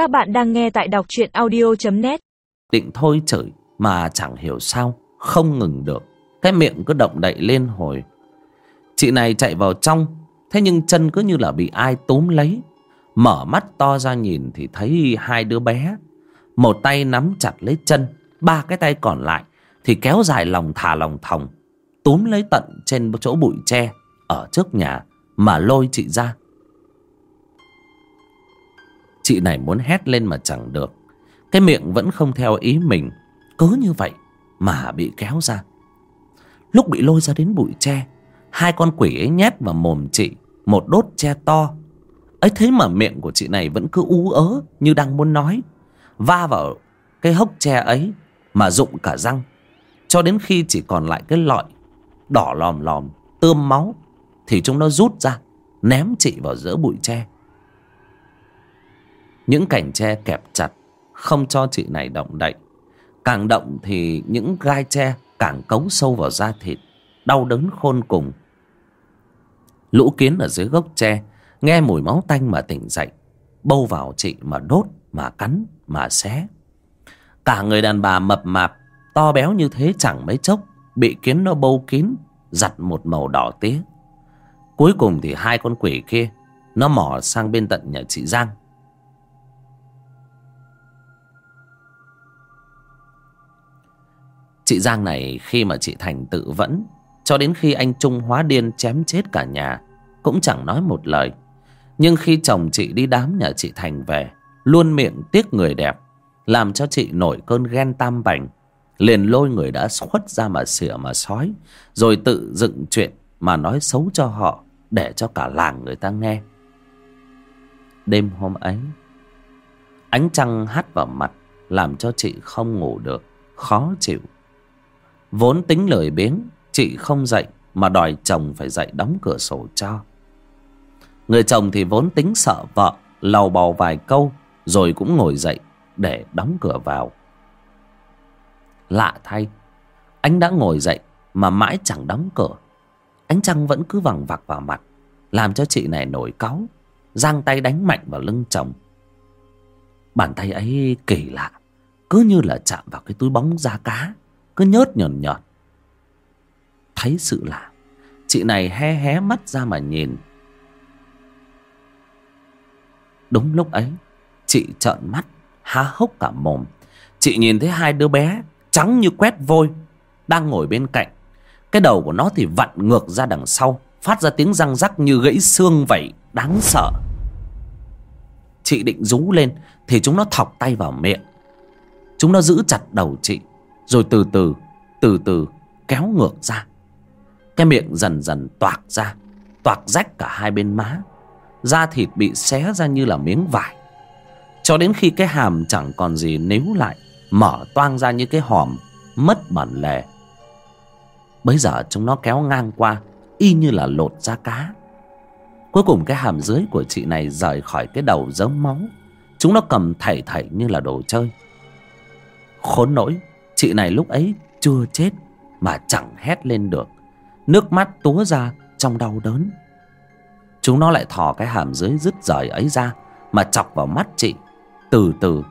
Các bạn đang nghe tại đọc truyện audio.net Định thôi chửi mà chẳng hiểu sao, Không ngừng được. Cái miệng cứ động đậy lên hồi. Chị này chạy vào trong, Thế nhưng chân cứ như là bị ai túm lấy. Mở mắt to ra nhìn thì thấy hai đứa bé. Một tay nắm chặt lấy chân, Ba cái tay còn lại Thì kéo dài lòng thả lòng thòng, Túm lấy tận trên chỗ bụi tre Ở trước nhà Mà lôi chị ra. Chị này muốn hét lên mà chẳng được. Cái miệng vẫn không theo ý mình. Cứ như vậy mà bị kéo ra. Lúc bị lôi ra đến bụi tre, Hai con quỷ ấy nhét vào mồm chị, Một đốt tre to. Ấy thế mà miệng của chị này vẫn cứ ú ớ Như đang muốn nói. Va vào cái hốc tre ấy Mà rụng cả răng. Cho đến khi chỉ còn lại cái lọi Đỏ lòm lòm, Tươm máu, Thì chúng nó rút ra, Ném chị vào giữa bụi tre những cành tre kẹp chặt, Không cho chị này động đậy. Càng động thì những gai tre Càng cấu sâu vào da thịt, Đau đớn khôn cùng. Lũ kiến ở dưới gốc tre, Nghe mùi máu tanh mà tỉnh dậy. Bâu vào chị mà đốt, Mà cắn, mà xé. Cả người đàn bà mập mạp, To béo như thế chẳng mấy chốc, Bị kiến nó bâu kín, Giặt một màu đỏ tía. Cuối cùng thì hai con quỷ kia, Nó mò sang bên tận nhà chị Giang. Chị Giang này khi mà chị Thành tự vẫn, Cho đến khi anh Trung hóa điên chém chết cả nhà, Cũng chẳng nói một lời. Nhưng khi chồng chị đi đám nhà chị Thành về, Luôn miệng tiếc người đẹp, Làm cho chị nổi cơn ghen tam bành. Liền lôi người đã khuất ra mà xỉa mà sói, Rồi tự dựng chuyện mà nói xấu cho họ, Để cho cả làng người ta nghe. Đêm hôm ấy, Ánh trăng hắt vào mặt, Làm cho chị không ngủ được, Khó chịu. Vốn tính lời biếng, Chị không dậy Mà đòi chồng phải dậy đóng cửa sổ cho. Người chồng thì vốn tính sợ vợ, Lầu bầu vài câu, Rồi cũng ngồi dậy Để đóng cửa vào. Lạ thay, Anh đã ngồi dậy Mà mãi chẳng đóng cửa. Ánh trăng vẫn cứ vằng vặc vào mặt, Làm cho chị này nổi cáu, Giang tay đánh mạnh vào lưng chồng. Bàn tay ấy kỳ lạ, Cứ như là chạm vào cái túi bóng da cá cứ nhớt nhờn nhợt thấy sự lạ, chị này hé hé mắt ra mà nhìn. Đúng lúc ấy, chị trợn mắt, há hốc cả mồm. Chị nhìn thấy hai đứa bé trắng như quét vôi, đang ngồi bên cạnh. Cái đầu của nó thì vặn ngược ra đằng sau, phát ra tiếng răng rắc như gãy xương vậy, đáng sợ. Chị định rú lên thì chúng nó thọc tay vào miệng. Chúng nó giữ chặt đầu chị rồi từ từ từ từ kéo ngược ra. Cái miệng dần dần toạc ra, toạc rách cả hai bên má. Da thịt bị xé ra như là miếng vải. Cho đến khi cái hàm chẳng còn gì níu lại, mở toang ra như cái hòm, mất bản lề. Bấy giờ chúng nó kéo ngang qua, y như là lột da cá. Cuối cùng cái hàm dưới của chị này rời khỏi cái đầu dớm máu. Chúng nó cầm thảy thảy như là đồ chơi. Khốn nỗi Chị này lúc ấy chưa chết Mà chẳng hét lên được. Nước mắt túa ra trong đau đớn. Chúng nó lại thò cái hàm dưới dứt rời ấy ra Mà chọc vào mắt chị. Từ từ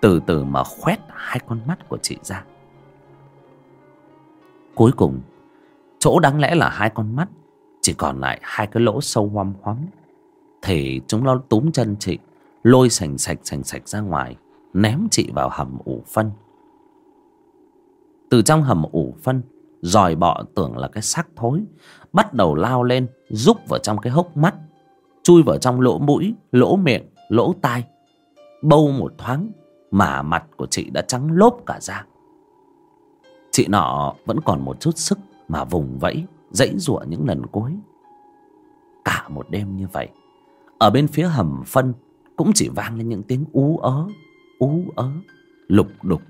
Từ từ mà khoét hai con mắt của chị ra. Cuối cùng, Chỗ đáng lẽ là hai con mắt, Chỉ còn lại hai cái lỗ sâu hoăm hoắm Thì chúng nó túm chân chị, Lôi sành sạch sành sạch ra ngoài, Ném chị vào hầm ủ phân từ trong hầm ủ phân, dòi bọ tưởng là cái xác thối, bắt đầu lao lên, rúc vào trong cái hốc mắt, chui vào trong lỗ mũi, lỗ miệng, lỗ tai. Bâu một thoáng, mà mặt của chị đã trắng lốp cả ra chị nọ vẫn còn một chút sức mà vùng vẫy, dãy giụa những lần cuối. Cả một đêm như vậy, ở bên phía hầm phân cũng chỉ vang lên những tiếng ú ớ ú ớ, lục đục.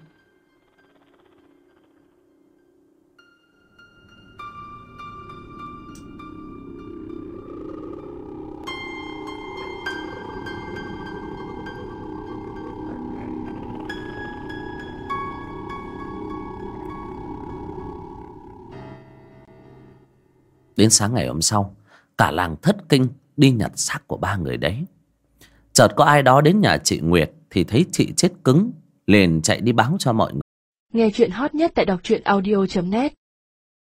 Đến sáng ngày hôm sau, Cả làng thất kinh đi nhặt xác của ba người đấy. Chợt có ai đó đến nhà chị Nguyệt thì thấy chị chết cứng, liền chạy đi báo cho mọi người. Nghe chuyện hot nhất tại đọc truyện audio.net